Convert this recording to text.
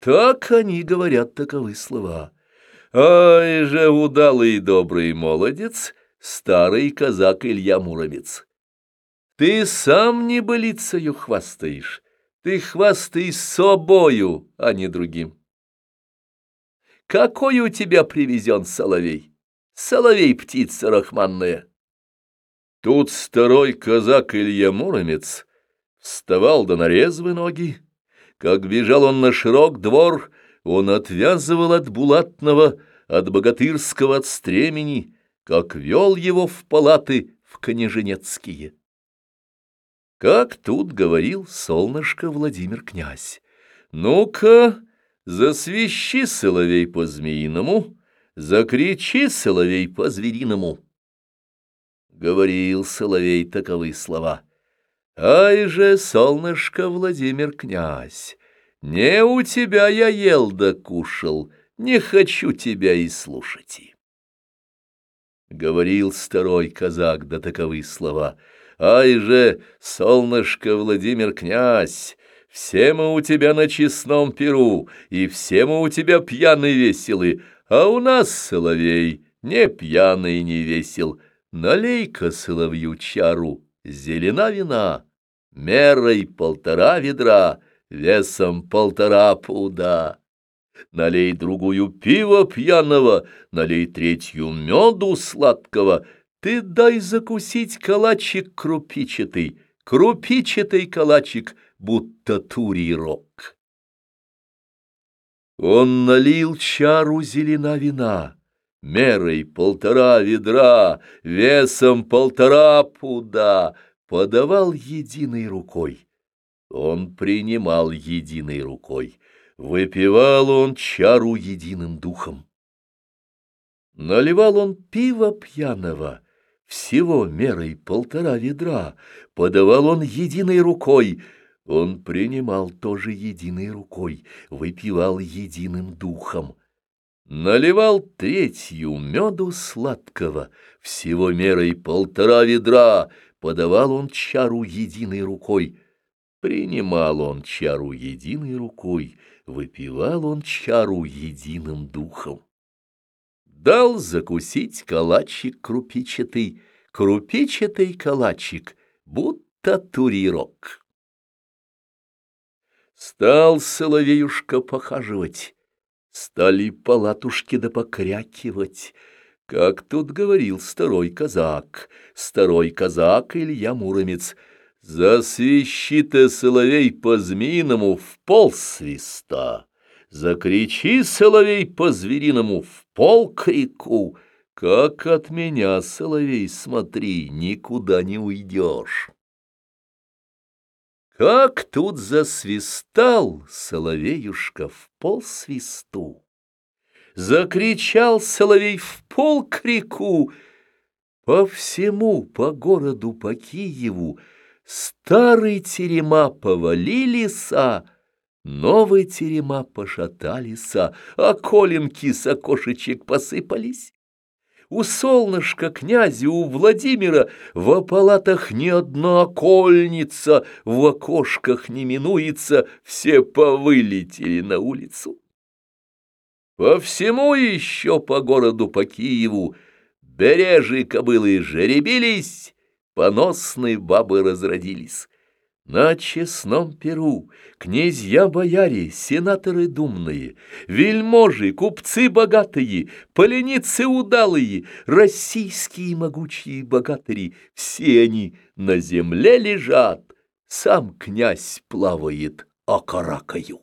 Так они говорят таковы слова. Ай же удалый добрый молодец, старый казак Илья Муромец. Ты сам не болицею хвастаешь, ты хвастай собою, а не другим. Какой у тебя привезен соловей? Соловей птица рахманная. Тут старой казак Илья Муромец вставал да нарезвы ноги. Как бежал он на широк двор, он отвязывал от булатного, от богатырского от стремени, как вел его в палаты в княженецкие. Как тут говорил солнышко Владимир князь, «Ну-ка, засвищи, соловей, по-змеиному, закричи, соловей, по-звериному». Говорил соловей таковы слова. «Ай же, солнышко, Владимир князь, не у тебя я ел да кушал, не хочу тебя и слушать». Говорил старой казак да таковы слова. «Ай же, солнышко, Владимир князь, все мы у тебя на честном перу, и все мы у тебя пьяны веселы, а у нас, соловей, не пьяный не весел. Налей-ка соловью чару, зелена вина, мерой полтора ведра, весом полтора пуда. Налей другую пиво пьяного, налей третью меду сладкого. Ты дай закусить калачик крупичатый, крупичатый калачик, будто турирок. Он налил чару зелена вина мерой полтора ведра, весом полтора пуда, подавал единой рукой. Он принимал единой рукой, выпивал он чару единым духом. Наливал он пиво пьяного, всего мерой полтора ведра, подавал он единой рукой, он принимал тоже единой рукой, выпивал единым духом. Наливал третью меду сладкого, всего мерой полтора ведра, подавал он чару единой рукой. Принимал он чару единой рукой, выпивал он чару единым духом. Дал закусить калачик крупичатый, крупичатый калачик, будто турирок. Стал соловеюшка похаживать, Стали палатушки да как тут говорил старой казак, старой казак Илья Муромец. Засвищи ты, соловей, по-змеиному в пол свиста, Закричи, соловей, по-звериному в пол крику, Как от меня, соловей, смотри, никуда не уйдешь. Как тут засвистал соловеюшка в полсвисту! Закричал соловей в пол крику. По всему, по городу, по Киеву Старый терема повалилися, Новый терема пошаталися, А коленки с окошечек посыпались. У солнышка князя, у Владимира в палатах ни одна окольница, в окошках не минуется, все повылетели на улицу. По всему еще по городу, по Киеву, бережи кобылы жеребились, поносные бабы разродились. На честном перу князья-бояре, сенаторы думные, вельможи, купцы богатые, поленицы удалые, российские могучие богатыри, все они на земле лежат, сам князь плавает окаракаю.